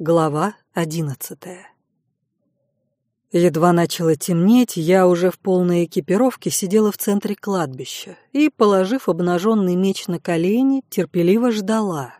Глава одиннадцатая Едва начало темнеть, я уже в полной экипировке сидела в центре кладбища и, положив обнаженный меч на колени, терпеливо ждала.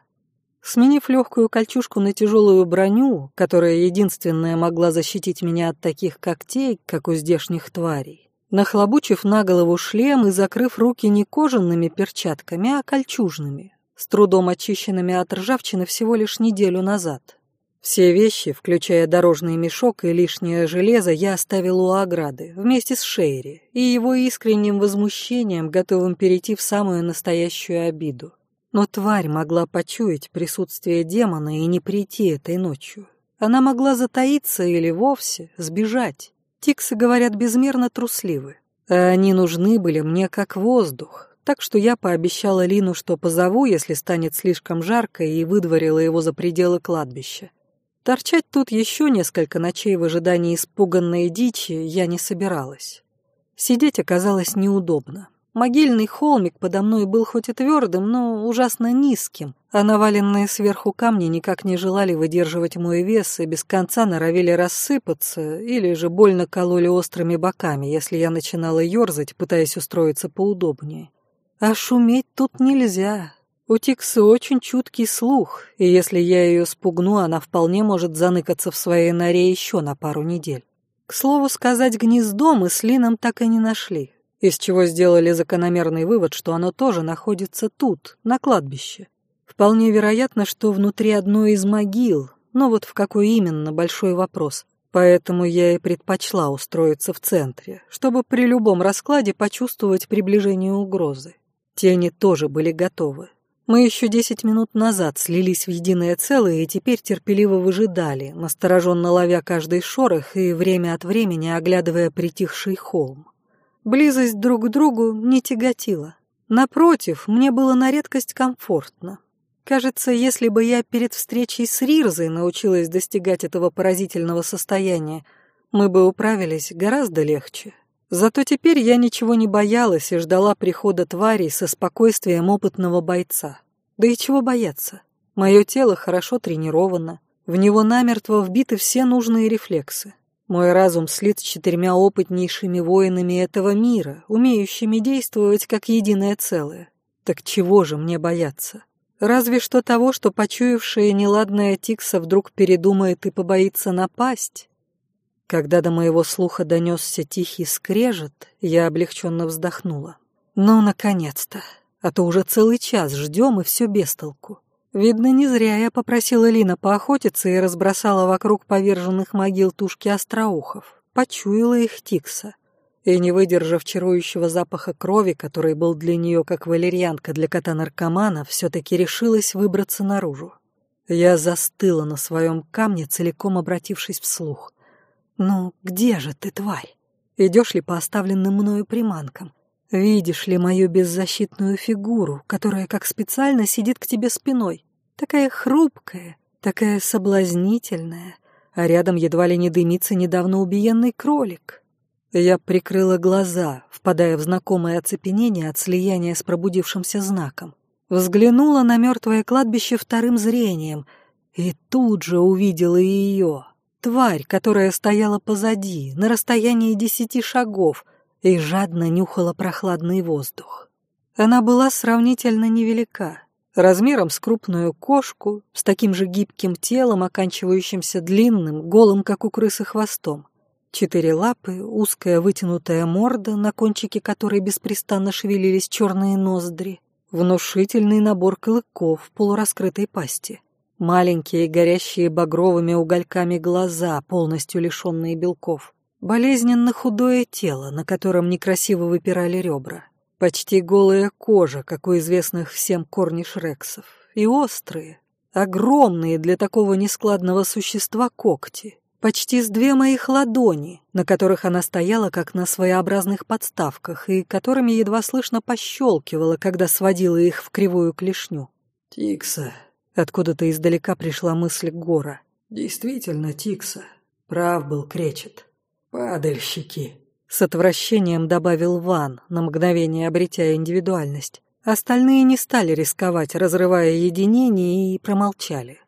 Сменив легкую кольчужку на тяжелую броню, которая единственная могла защитить меня от таких когтей, как у здешних тварей, нахлобучив на голову шлем и закрыв руки не кожаными перчатками, а кольчужными, с трудом очищенными от ржавчины всего лишь неделю назад. Все вещи, включая дорожный мешок и лишнее железо, я оставил у ограды, вместе с Шейри и его искренним возмущением, готовым перейти в самую настоящую обиду. Но тварь могла почуять присутствие демона и не прийти этой ночью. Она могла затаиться или вовсе сбежать. Тиксы, говорят, безмерно трусливы. А они нужны были мне как воздух, так что я пообещала Лину, что позову, если станет слишком жарко, и выдворила его за пределы кладбища. Торчать тут еще несколько ночей в ожидании испуганной дичи я не собиралась. Сидеть оказалось неудобно. Могильный холмик подо мной был хоть и твердым, но ужасно низким, а наваленные сверху камни никак не желали выдерживать мой вес и без конца норовили рассыпаться или же больно кололи острыми боками, если я начинала ерзать, пытаясь устроиться поудобнее. А шуметь тут нельзя, у Тиксы очень чуткий слух, и если я ее спугну, она вполне может заныкаться в своей норе еще на пару недель. К слову сказать, гнездо мы с Лином так и не нашли, из чего сделали закономерный вывод, что оно тоже находится тут, на кладбище. Вполне вероятно, что внутри одной из могил, но вот в какой именно большой вопрос. Поэтому я и предпочла устроиться в центре, чтобы при любом раскладе почувствовать приближение угрозы. Тени тоже были готовы. Мы еще десять минут назад слились в единое целое и теперь терпеливо выжидали, настороженно ловя каждый шорох и время от времени оглядывая притихший холм. Близость друг к другу не тяготила. Напротив, мне было на редкость комфортно. Кажется, если бы я перед встречей с Рирзой научилась достигать этого поразительного состояния, мы бы управились гораздо легче. Зато теперь я ничего не боялась и ждала прихода тварей со спокойствием опытного бойца. Да и чего бояться? Мое тело хорошо тренировано, в него намертво вбиты все нужные рефлексы. Мой разум слит с четырьмя опытнейшими воинами этого мира, умеющими действовать как единое целое. Так чего же мне бояться? Разве что того, что почуявшая неладная Тикса вдруг передумает и побоится напасть? Когда до моего слуха донесся тихий скрежет, я облегченно вздохнула. Ну, наконец-то! А то уже целый час ждем, и все без толку. Видно, не зря я попросила Лина поохотиться и разбросала вокруг поверженных могил тушки остроухов. Почуяла их Тикса. И, не выдержав чарующего запаха крови, который был для нее как валерьянка для кота-наркомана, все-таки решилась выбраться наружу. Я застыла на своем камне, целиком обратившись вслух. «Ну, где же ты, тварь? Идешь ли по оставленным мною приманкам? Видишь ли мою беззащитную фигуру, которая как специально сидит к тебе спиной? Такая хрупкая, такая соблазнительная, а рядом едва ли не дымится недавно убиенный кролик». Я прикрыла глаза, впадая в знакомое оцепенение от слияния с пробудившимся знаком. Взглянула на мертвое кладбище вторым зрением и тут же увидела ее. Тварь, которая стояла позади, на расстоянии десяти шагов, и жадно нюхала прохладный воздух. Она была сравнительно невелика, размером с крупную кошку, с таким же гибким телом, оканчивающимся длинным, голым, как у крысы, хвостом. Четыре лапы, узкая вытянутая морда, на кончике которой беспрестанно шевелились черные ноздри, внушительный набор клыков в полураскрытой пасти. Маленькие, горящие багровыми угольками глаза, полностью лишенные белков. Болезненно худое тело, на котором некрасиво выпирали ребра. Почти голая кожа, как у известных всем корниш-рексов. И острые, огромные для такого нескладного существа когти. Почти с две моих ладони, на которых она стояла как на своеобразных подставках и которыми едва слышно пощелкивала, когда сводила их в кривую клешню. «Тикса», Откуда-то издалека пришла мысль Гора. «Действительно, Тикса. Прав был Кречет. Падальщики». С отвращением добавил Ван, на мгновение обретя индивидуальность. Остальные не стали рисковать, разрывая единение, и промолчали.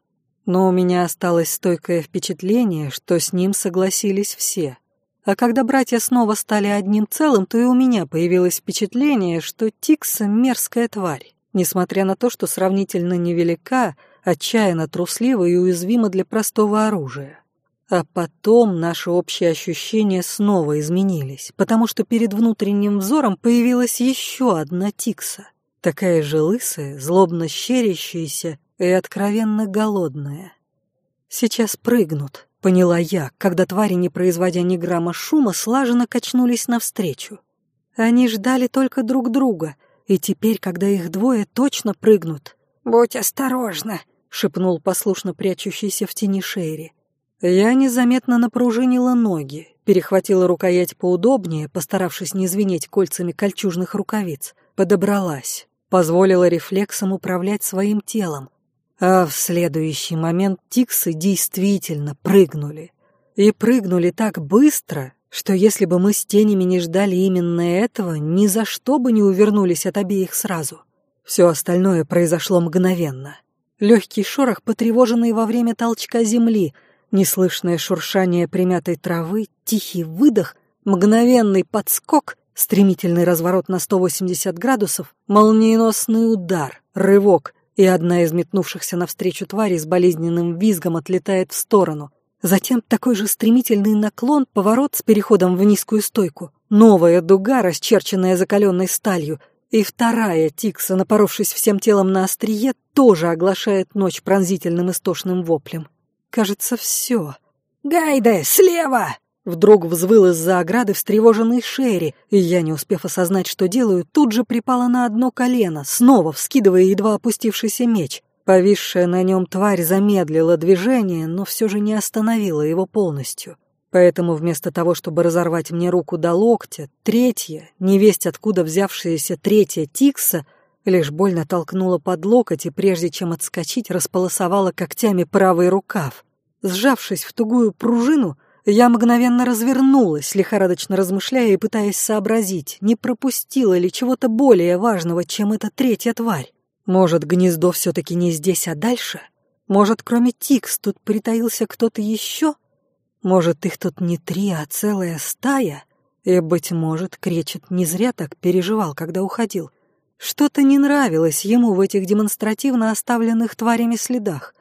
Но у меня осталось стойкое впечатление, что с ним согласились все. А когда братья снова стали одним целым, то и у меня появилось впечатление, что Тикса — мерзкая тварь, несмотря на то, что сравнительно невелика, отчаянно труслива и уязвима для простого оружия. А потом наши общие ощущения снова изменились, потому что перед внутренним взором появилась еще одна Тикса, такая же лысая, злобно щерящаяся и откровенно голодная. Сейчас прыгнут, поняла я, когда твари, не производя ни грамма шума, слаженно качнулись навстречу. Они ждали только друг друга, и теперь, когда их двое, точно прыгнут. «Будь осторожна», — шепнул послушно прячущийся в тени Шерри. Я незаметно напружинила ноги, перехватила рукоять поудобнее, постаравшись не звенеть кольцами кольчужных рукавиц, подобралась, позволила рефлексам управлять своим телом, а в следующий момент тиксы действительно прыгнули. И прыгнули так быстро, что если бы мы с тенями не ждали именно этого, ни за что бы не увернулись от обеих сразу. Все остальное произошло мгновенно. Легкий шорох, потревоженный во время толчка земли, неслышное шуршание примятой травы, тихий выдох, мгновенный подскок, стремительный разворот на 180 градусов, молниеносный удар, рывок, и одна из метнувшихся навстречу тварей с болезненным визгом отлетает в сторону. Затем такой же стремительный наклон, поворот с переходом в низкую стойку, новая дуга, расчерченная закаленной сталью, и вторая Тикса, напоровшись всем телом на острие, тоже оглашает ночь пронзительным истошным воплем. Кажется, все. «Гайде, слева!» Вдруг взвыл из-за ограды встревоженный Шерри, и я, не успев осознать, что делаю, тут же припала на одно колено, снова вскидывая едва опустившийся меч. Повисшая на нем тварь замедлила движение, но все же не остановила его полностью. Поэтому вместо того, чтобы разорвать мне руку до локтя, третья, невесть откуда взявшаяся третья Тикса, лишь больно толкнула под локоть и прежде чем отскочить, располосовала когтями правый рукав. Сжавшись в тугую пружину, я мгновенно развернулась, лихорадочно размышляя и пытаясь сообразить, не пропустила ли чего-то более важного, чем эта третья тварь. Может, гнездо все-таки не здесь, а дальше? Может, кроме Тикс тут притаился кто-то еще? Может, их тут не три, а целая стая? И, быть может, Кречет не зря так переживал, когда уходил. Что-то не нравилось ему в этих демонстративно оставленных тварями следах.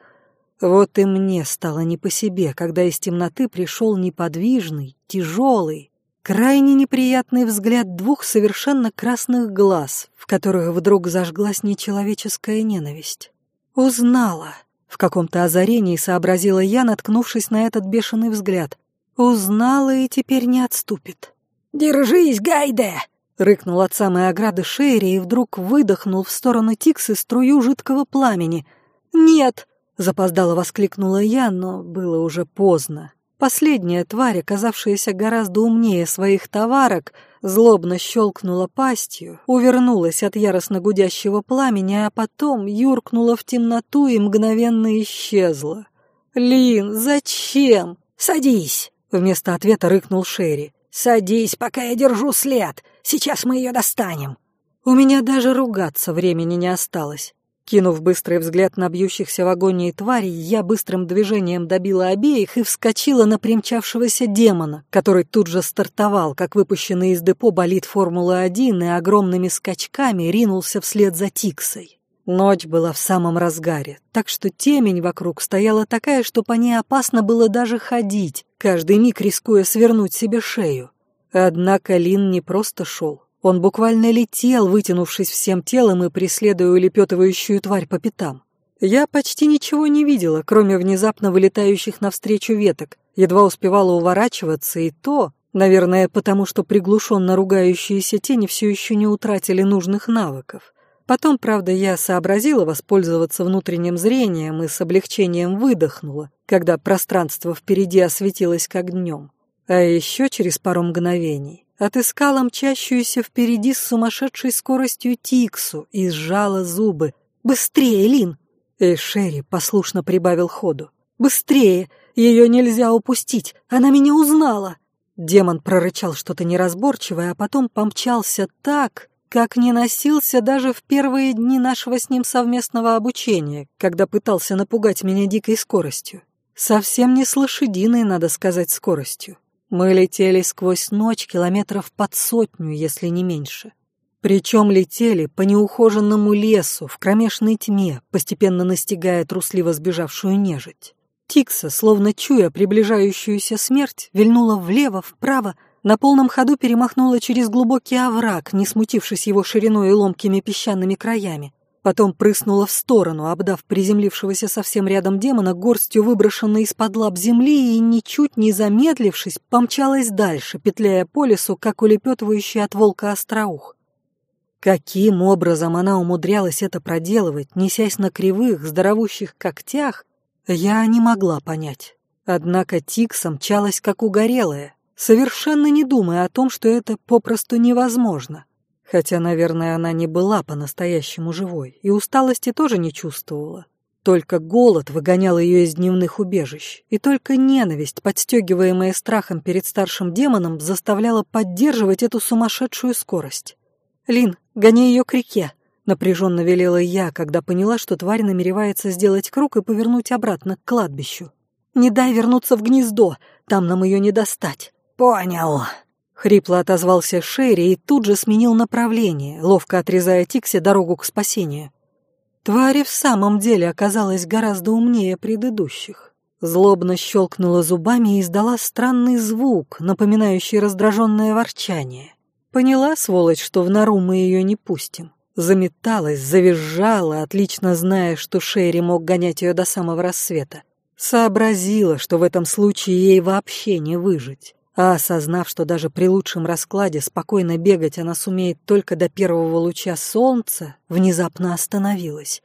Вот и мне стало не по себе, когда из темноты пришел неподвижный, тяжелый, крайне неприятный взгляд двух совершенно красных глаз, в которых вдруг зажглась нечеловеческая ненависть. Узнала. В каком-то озарении сообразила я, наткнувшись на этот бешеный взгляд. Узнала и теперь не отступит. «Держись, Гайде!» — рыкнул от самой ограды Шерри и вдруг выдохнул в сторону Тиксы струю жидкого пламени. «Нет!» Запоздало воскликнула я, но было уже поздно. Последняя тварь, оказавшаяся гораздо умнее своих товарок, злобно щелкнула пастью, увернулась от яростно гудящего пламени, а потом юркнула в темноту и мгновенно исчезла. «Лин, зачем?» «Садись!» — вместо ответа рыкнул Шерри. «Садись, пока я держу след. Сейчас мы ее достанем». У меня даже ругаться времени не осталось. Кинув быстрый взгляд на бьющихся в агонии тварей, я быстрым движением добила обеих и вскочила на примчавшегося демона, который тут же стартовал, как выпущенный из депо болид Формулы-1 и огромными скачками ринулся вслед за Тиксой. Ночь была в самом разгаре, так что темень вокруг стояла такая, что по ней опасно было даже ходить, каждый миг рискуя свернуть себе шею. Однако Лин не просто шел, он буквально летел, вытянувшись всем телом и преследуя улепетывающую тварь по пятам. Я почти ничего не видела, кроме внезапно вылетающих навстречу веток, едва успевала уворачиваться, и то, наверное, потому что приглушенно ругающиеся тени все еще не утратили нужных навыков. Потом, правда, я сообразила воспользоваться внутренним зрением и с облегчением выдохнула, когда пространство впереди осветилось как днем. А еще через пару мгновений отыскала мчащуюся впереди с сумасшедшей скоростью Тиксу и сжала зубы. «Быстрее, Лин!» И Шерри послушно прибавил ходу. «Быстрее! Ее нельзя упустить! Она меня узнала!» Демон прорычал что-то неразборчивое, а потом помчался так, как не носился даже в первые дни нашего с ним совместного обучения, когда пытался напугать меня дикой скоростью. Совсем не с лошадиной, надо сказать, скоростью. Мы летели сквозь ночь километров под сотню, если не меньше. Причем летели по неухоженному лесу в кромешной тьме, постепенно настигая трусливо сбежавшую нежить. Тикса, словно чуя приближающуюся смерть, вильнула влево, вправо, на полном ходу перемахнула через глубокий овраг, не смутившись его шириной и ломкими песчаными краями. Потом прыснула в сторону, обдав приземлившегося совсем рядом демона горстью выброшенной из-под лап земли и, ничуть не замедлившись, помчалась дальше, петляя по лесу, как улепетывающий от волка остроух. Каким образом она умудрялась это проделывать, несясь на кривых, здоровущих когтях, я не могла понять. Однако Тикса мчалась как угорелая, совершенно не думая о том, что это попросту невозможно. Хотя, наверное, она не была по-настоящему живой и усталости тоже не чувствовала. Только голод выгонял ее из дневных убежищ, и только ненависть, подстегиваемая страхом перед старшим демоном, заставляла поддерживать эту сумасшедшую скорость. «Лин, гони ее к реке», — напряженно велела я, когда поняла, что тварь намеревается сделать круг и повернуть обратно к кладбищу. «Не дай вернуться в гнездо, там нам ее не достать». «Понял», Хрипло отозвался Шерри и тут же сменил направление, ловко отрезая Тиксе дорогу к спасению. Тварь в самом деле оказалась гораздо умнее предыдущих. Злобно щелкнула зубами и издала странный звук, напоминающий раздраженное ворчание. Поняла, сволочь, что в нору мы ее не пустим. Заметалась, завизжала, отлично зная, что Шерри мог гонять ее до самого рассвета. Сообразила, что в этом случае ей вообще не выжить. А осознав, что даже при лучшем раскладе спокойно бегать она сумеет только до первого луча солнца, внезапно остановилась.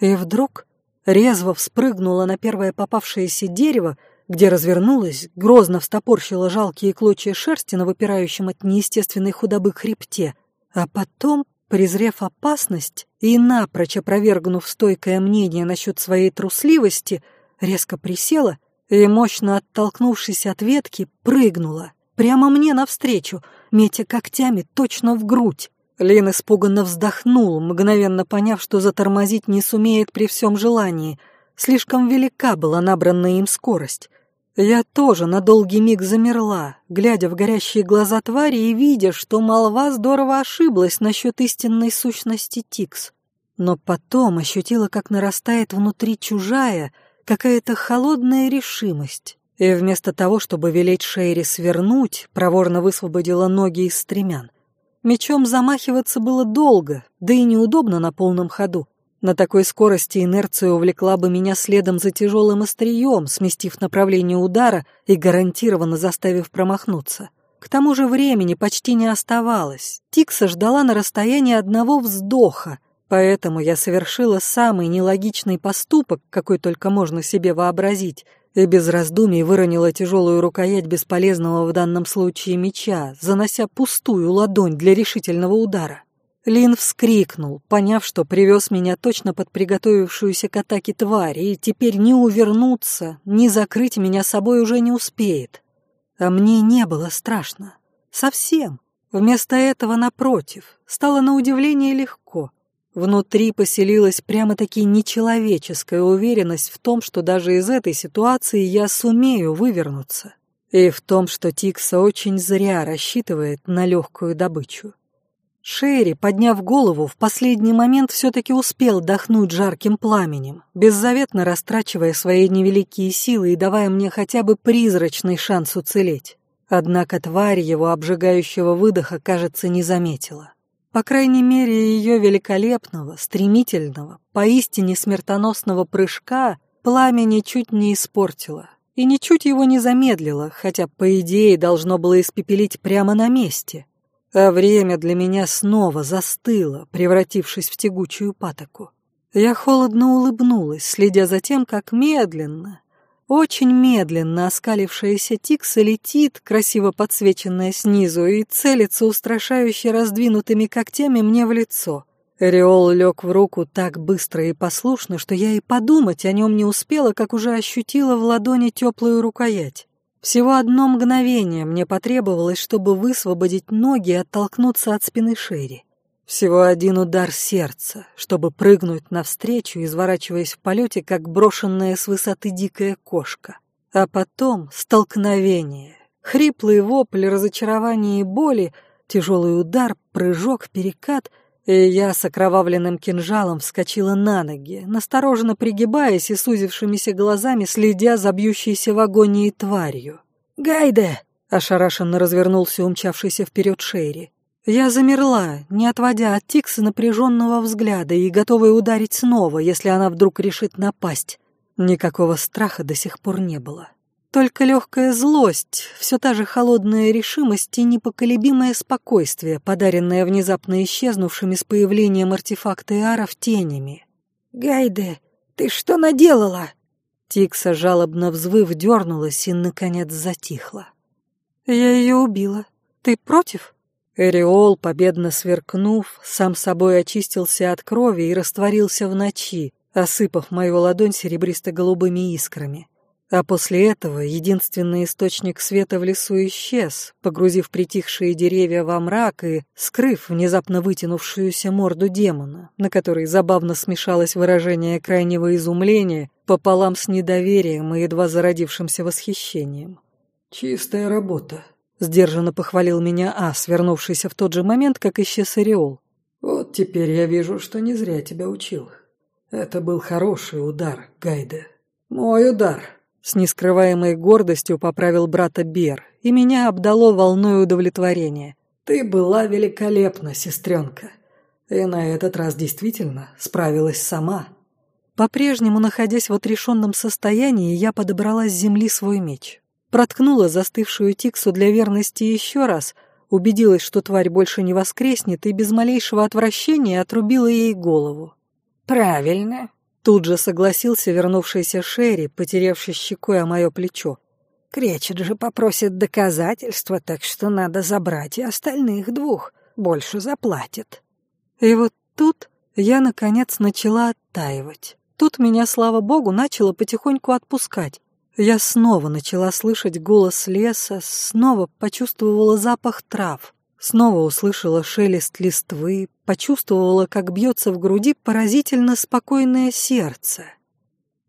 И вдруг резво вспрыгнула на первое попавшееся дерево, где развернулась, грозно встопорщила жалкие клочья шерсти на выпирающем от неестественной худобы хребте, а потом, презрев опасность и напрочь опровергнув стойкое мнение насчет своей трусливости, резко присела и, мощно оттолкнувшись от ветки, прыгнула. Прямо мне навстречу, метя когтями точно в грудь. Лин испуганно вздохнул, мгновенно поняв, что затормозить не сумеет при всем желании. Слишком велика была набранная им скорость. Я тоже на долгий миг замерла, глядя в горящие глаза твари и видя, что молва здорово ошиблась насчет истинной сущности Тикс. Но потом ощутила, как нарастает внутри чужая, какая-то холодная решимость, и вместо того, чтобы велеть Шейри свернуть, проворно высвободила ноги из стремян. Мечом замахиваться было долго, да и неудобно на полном ходу. На такой скорости инерция увлекла бы меня следом за тяжелым острием, сместив направление удара и гарантированно заставив промахнуться. К тому же времени почти не оставалось. Тикса ждала на расстоянии одного вздоха, Поэтому я совершила самый нелогичный поступок, какой только можно себе вообразить, и без раздумий выронила тяжелую рукоять бесполезного в данном случае меча, занося пустую ладонь для решительного удара. Лин вскрикнул, поняв, что привез меня точно под приготовившуюся к атаке тварь, и теперь ни увернуться, ни закрыть меня собой уже не успеет. А мне не было страшно. Совсем. Вместо этого, напротив, стало на удивление легко. Внутри поселилась прямо-таки нечеловеческая уверенность в том, что даже из этой ситуации я сумею вывернуться. И в том, что Тикса очень зря рассчитывает на легкую добычу. Шерри, подняв голову, в последний момент все-таки успел дохнуть жарким пламенем, беззаветно растрачивая свои невеликие силы и давая мне хотя бы призрачный шанс уцелеть. Однако тварь его обжигающего выдоха, кажется, не заметила. По крайней мере, ее великолепного, стремительного, поистине смертоносного прыжка пламя ничуть не испортило и ничуть его не замедлило, хотя, по идее, должно было испепелить прямо на месте. А время для меня снова застыло, превратившись в тягучую патоку. Я холодно улыбнулась, следя за тем, как медленно, очень медленно оскалившаяся тикса летит, красиво подсвеченная снизу, и целится устрашающе раздвинутыми когтями мне в лицо. Ореол лег в руку так быстро и послушно, что я и подумать о нем не успела, как уже ощутила в ладони теплую рукоять. Всего одно мгновение мне потребовалось, чтобы высвободить ноги и оттолкнуться от спины Шерри. Всего один удар сердца, чтобы прыгнуть навстречу, изворачиваясь в полете, как брошенная с высоты дикая кошка. А потом столкновение, хриплый вопль разочарования и боли, тяжелый удар, прыжок, перекат — и я с окровавленным кинжалом вскочила на ноги, настороженно пригибаясь и сузившимися глазами, следя за бьющейся в агонии тварью. «Гайде!» — ошарашенно развернулся умчавшийся вперед Шерри. Я замерла, не отводя от Тикса напряженного взгляда и готовая ударить снова, если она вдруг решит напасть. Никакого страха до сих пор не было. Только легкая злость, все та же холодная решимость и непоколебимое спокойствие, подаренное внезапно исчезнувшими с появлением артефакта Иаров тенями. «Гайде, ты что наделала?» Тикса, жалобно взвыв, дернулась и, наконец, затихла. «Я ее убила. Ты против?» Эриол, победно сверкнув, сам собой очистился от крови и растворился в ночи, осыпав мою ладонь серебристо-голубыми искрами. А после этого единственный источник света в лесу исчез, погрузив притихшие деревья во мрак и скрыв внезапно вытянувшуюся морду демона, на которой забавно смешалось выражение крайнего изумления пополам с недоверием и едва зародившимся восхищением. «Чистая работа», Сдержанно похвалил меня Ас, вернувшийся в тот же момент, как исчез Ореол. «Вот теперь я вижу, что не зря тебя учил. Это был хороший удар, Гайде. Мой удар!» С нескрываемой гордостью поправил брата Бер, и меня обдало волной удовлетворения. «Ты была великолепна, сестренка, и на этот раз действительно справилась сама». По-прежнему, находясь в отрешенном состоянии, я подобрала с земли свой меч проткнула застывшую Тиксу для верности еще раз, убедилась, что тварь больше не воскреснет, и без малейшего отвращения отрубила ей голову. «Правильно», — тут же согласился вернувшийся Шерри, потерявший щекой о мое плечо. «Кречет же попросит доказательства, так что надо забрать и остальных двух, больше заплатит». И вот тут я, наконец, начала оттаивать. Тут меня, слава богу, начало потихоньку отпускать. Я снова начала слышать голос леса, снова почувствовала запах трав, снова услышала шелест листвы, почувствовала, как бьется в груди поразительно спокойное сердце.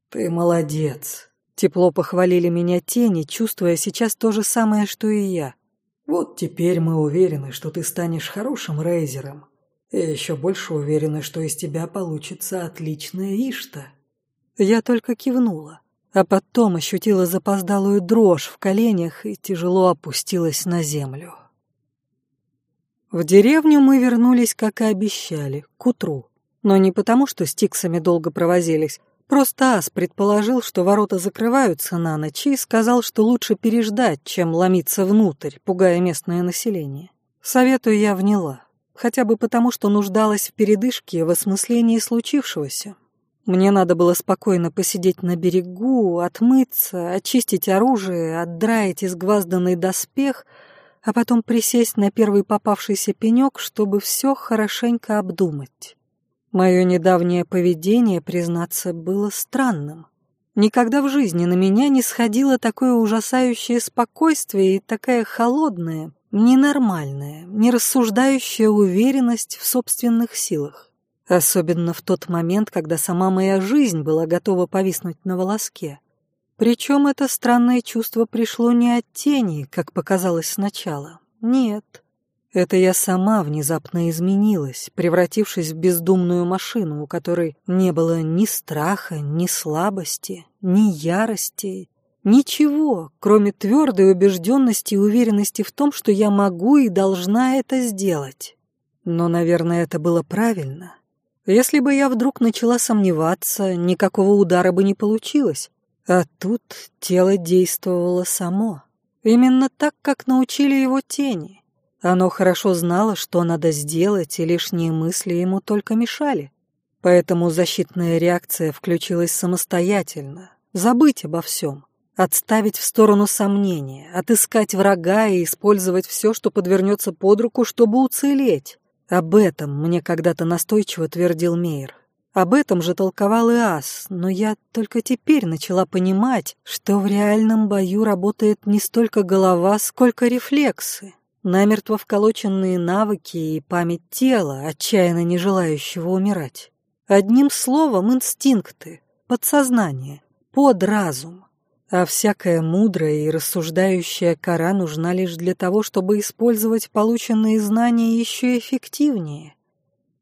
«Ты молодец», — тепло похвалили меня тени, чувствуя сейчас то же самое, что и я. «Вот теперь мы уверены, что ты станешь хорошим рейзером, и еще больше уверены, что из тебя получится отличная Ишта». Я только кивнула а потом ощутила запоздалую дрожь в коленях и тяжело опустилась на землю. В деревню мы вернулись, как и обещали, к утру. Но не потому, что с тиксами долго провозились. Просто Ас предположил, что ворота закрываются на ночь и сказал, что лучше переждать, чем ломиться внутрь, пугая местное население. Советую я вняла. Хотя бы потому, что нуждалась в передышке в осмыслении случившегося. Мне надо было спокойно посидеть на берегу, отмыться, очистить оружие, отдраить изгвазданный доспех, а потом присесть на первый попавшийся пенек, чтобы все хорошенько обдумать. Мое недавнее поведение, признаться, было странным. Никогда в жизни на меня не сходило такое ужасающее спокойствие и такая холодная, ненормальная, нерассуждающая уверенность в собственных силах. Особенно в тот момент, когда сама моя жизнь была готова повиснуть на волоске. Причем это странное чувство пришло не от тени, как показалось сначала. Нет. Это я сама внезапно изменилась, превратившись в бездумную машину, у которой не было ни страха, ни слабости, ни ярости, ничего, кроме твердой убежденности и уверенности в том, что я могу и должна это сделать. Но, наверное, это было правильно. Если бы я вдруг начала сомневаться, никакого удара бы не получилось. А тут тело действовало само. Именно так, как научили его тени. Оно хорошо знало, что надо сделать, и лишние мысли ему только мешали. Поэтому защитная реакция включилась самостоятельно. Забыть обо всем. Отставить в сторону сомнения, отыскать врага и использовать все, что подвернется под руку, чтобы уцелеть. Об этом мне когда-то настойчиво твердил Мейер. Об этом же толковал и Ас, но я только теперь начала понимать, что в реальном бою работает не столько голова, сколько рефлексы. намертво вколоченные навыки и память тела, отчаянно не желающего умирать. Одним словом, инстинкты, подсознание, подразум. А всякая мудрая и рассуждающая кора нужна лишь для того, чтобы использовать полученные знания еще эффективнее.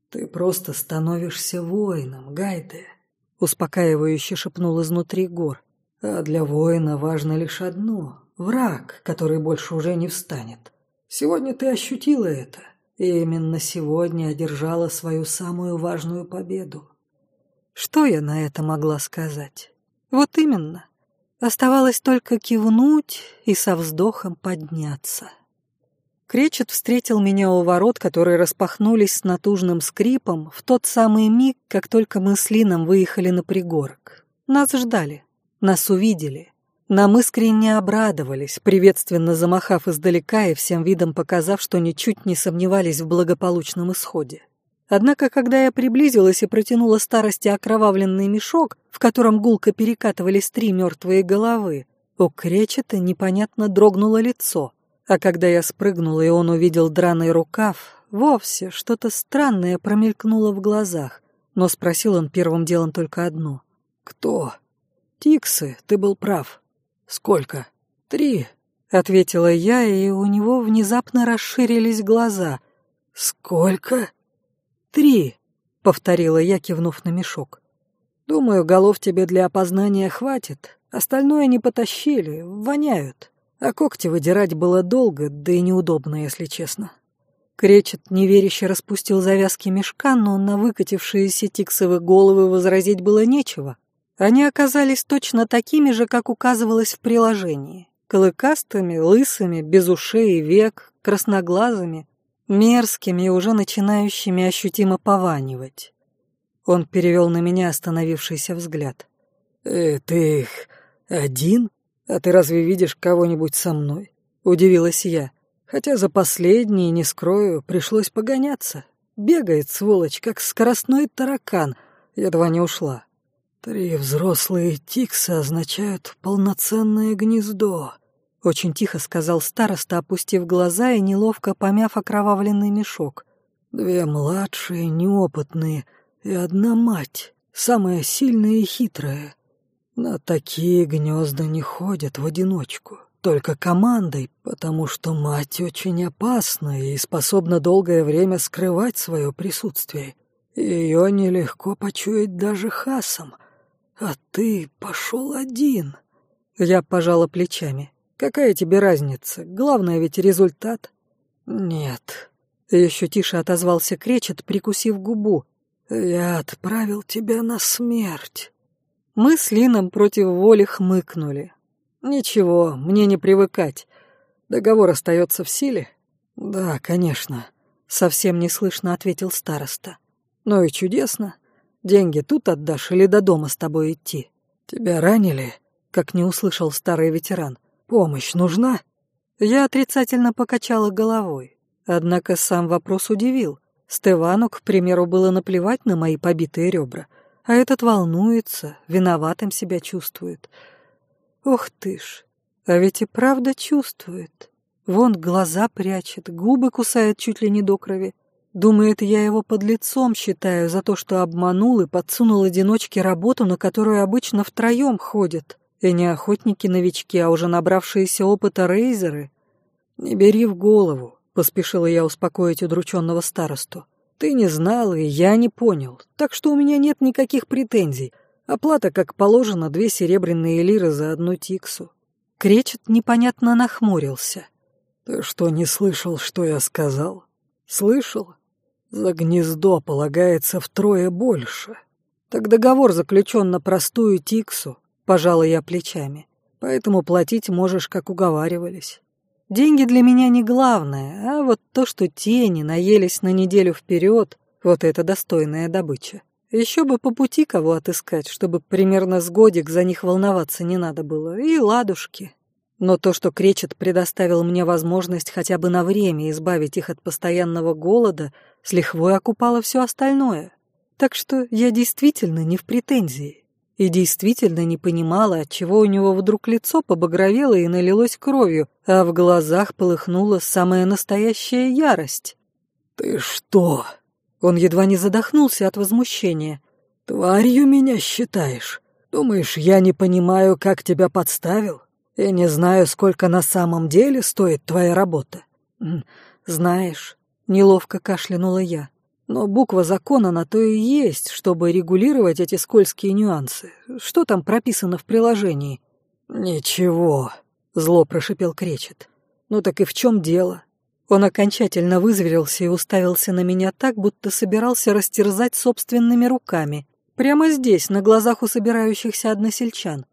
«Ты просто становишься воином, Гайде», — успокаивающе шепнул изнутри гор. «А для воина важно лишь одно — враг, который больше уже не встанет. Сегодня ты ощутила это, и именно сегодня одержала свою самую важную победу». Что я на это могла сказать? Вот именно. Оставалось только кивнуть и со вздохом подняться. Кречет встретил меня у ворот, которые распахнулись с натужным скрипом в тот самый миг, как только мы с Лином выехали на пригорок. Нас ждали, нас увидели. Нам искренне обрадовались, приветственно замахав издалека и всем видом показав, что ничуть не сомневались в благополучном исходе. Однако, когда я приблизилась и протянула старости окровавленный мешок, в котором гулко перекатывались три мертвые головы, у Кречета непонятно дрогнуло лицо, а когда я спрыгнула, и он увидел драный рукав, вовсе что-то странное промелькнуло в глазах, но спросил он первым делом только одно. «Кто?» «Тиксы, ты был прав. Сколько?» «Три», — ответила я, и у него внезапно расширились глаза. «Сколько?» «Три», — повторила я, кивнув на мешок. «Думаю, голов тебе для опознания хватит. Остальное не потащили, воняют. А когти выдирать было долго, да и неудобно, если честно». Кречет неверяще распустил завязки мешка, но на выкатившиеся тиксовые головы возразить было нечего. Они оказались точно такими же, как указывалось в приложении. Клыкастыми, лысыми, без ушей и век, красноглазыми, мерзкими и уже начинающими ощутимо пованивать. Он перевел на меня остановившийся взгляд. «Э, «Ты их один? А ты разве видишь кого-нибудь со мной?» — удивилась я. Хотя за последние, не скрою, пришлось погоняться. Бегает, сволочь, как скоростной таракан. Едва не ушла. Три взрослые тиксы означают полноценное гнездо. Очень тихо сказал староста, опустив глаза и неловко помяв окровавленный мешок. Две младшие, неопытные, и одна мать, самая сильная и хитрая. На такие гнезда не ходят в одиночку, только командой, потому что мать очень опасна и способна долгое время скрывать свое присутствие. Ее нелегко почуять даже хасом. А ты пошел один. Я пожала плечами. Какая тебе разница? Главное ведь результат. Нет. Еще тише отозвался Кречет, прикусив губу. Я отправил тебя на смерть. Мы с Лином против воли хмыкнули. Ничего, мне не привыкать. Договор остается в силе? Да, конечно. Совсем неслышно ответил староста. Ну и чудесно. Деньги тут отдашь или до дома с тобой идти? Тебя ранили? Как не услышал старый ветеран. Помощь нужна?» Я отрицательно покачала головой. Однако сам вопрос удивил. Стевану, к примеру, было наплевать на мои побитые ребра, а этот волнуется, виноватым себя чувствует. Ох ты ж, а ведь и правда чувствует. Вон глаза прячет, губы кусает чуть ли не до крови. Думает, я его под лицом считаю за то, что обманул и подсунул одиночке работу, на которую обычно втроем ходят. И не охотники-новички, а уже набравшиеся опыта рейзеры. Не бери в голову, поспешила я успокоить удрученного старосту. Ты не знал, и я не понял, так что у меня нет никаких претензий. Оплата, как положено, две серебряные лиры за одну тиксу. Кречет непонятно нахмурился. Ты что, не слышал, что я сказал? Слышал? За гнездо полагается втрое больше. Так договор заключен на простую тиксу, Пожала я плечами. Поэтому платить можешь, как уговаривались. Деньги для меня не главное, а вот то, что тени наелись на неделю вперед, вот это достойная добыча. Еще бы по пути кого отыскать, чтобы примерно с годик за них волноваться не надо было, и ладушки. Но то, что Кречет предоставил мне возможность хотя бы на время избавить их от постоянного голода, с лихвой окупало все остальное. Так что я действительно не в претензии. И действительно не понимала, отчего у него вдруг лицо побагровело и налилось кровью, а в глазах полыхнула самая настоящая ярость. «Ты что?» Он едва не задохнулся от возмущения. «Тварью меня считаешь? Думаешь, я не понимаю, как тебя подставил? И не знаю, сколько на самом деле стоит твоя работа?» «Знаешь...» — неловко кашлянула я. Но буква закона на то и есть, чтобы регулировать эти скользкие нюансы. Что там прописано в приложении? Ничего, зло прошипел Кречет. Ну так и в чем дело? Он окончательно вызверился и уставился на меня так, будто собирался растерзать собственными руками. Прямо здесь, на глазах у собирающихся односельчан.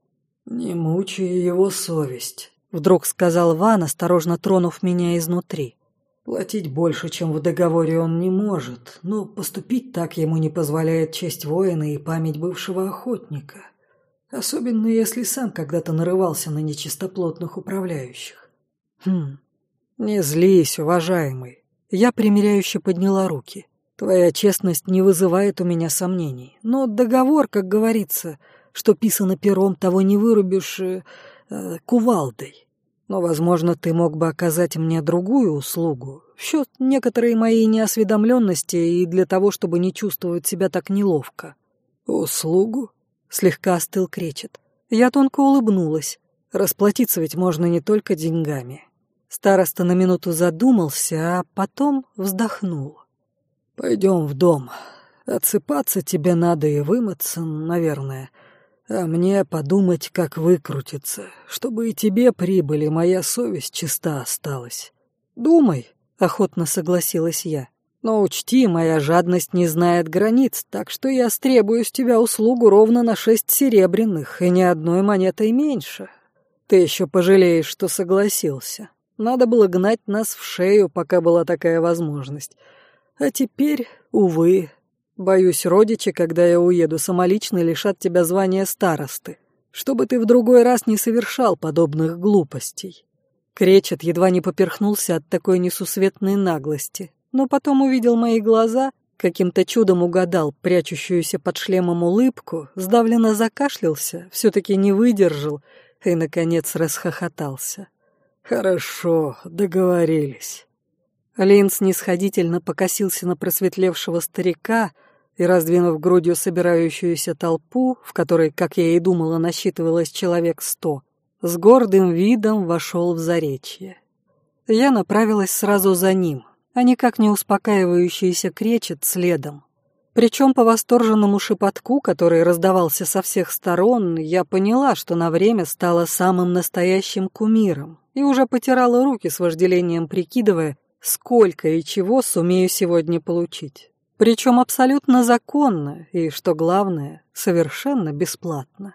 «Не мучай его совесть», — вдруг сказал Ван, осторожно тронув меня изнутри. Платить больше, чем в договоре, он не может, но поступить так ему не позволяет честь воина и память бывшего охотника. Особенно если сам когда-то нарывался на нечистоплотных управляющих. Хм, не злись, уважаемый. Я примиряюще подняла руки. Твоя честность не вызывает у меня сомнений. Но договор, как говорится, что писано пером, того не вырубишь э, э, кувалдой. Но, возможно, ты мог бы оказать мне другую услугу, в счет некоторой моей неосведомленности и для того, чтобы не чувствовать себя так неловко. Услугу? Слегка остыл кречет. Я тонко улыбнулась. Расплатиться ведь можно не только деньгами. Староста на минуту задумался, а потом вздохнул. «Пойдем в дом. Отсыпаться тебе надо и вымыться, наверное а мне подумать, как выкрутиться, чтобы и тебе прибыли, моя совесть чиста осталась. Думай, охотно согласилась я. Но учти, моя жадность не знает границ, так что я стребую с тебя услугу ровно на шесть серебряных и ни одной монетой меньше. Ты еще пожалеешь, что согласился. Надо было гнать нас в шею, пока была такая возможность. А теперь, увы, Боюсь, родичи, когда я уеду, самолично лишат тебя звания старосты, чтобы ты в другой раз не совершал подобных глупостей». Кречет едва не поперхнулся от такой несусветной наглости, но потом увидел мои глаза, каким-то чудом угадал прячущуюся под шлемом улыбку, сдавленно закашлялся, все-таки не выдержал и, наконец, расхохотался. «Хорошо, договорились». Лин снисходительно покосился на просветлевшего старика, и, раздвинув грудью собирающуюся толпу, в которой, как я и думала, насчитывалось человек сто, с гордым видом вошел в заречье. Я направилась сразу за ним, а никак не успокаивающийся кречет следом. Причем по восторженному шепотку, который раздавался со всех сторон, я поняла, что на время стала самым настоящим кумиром и уже потирала руки с вожделением, прикидывая, сколько и чего сумею сегодня получить. Причем абсолютно законно и, что главное, совершенно бесплатно.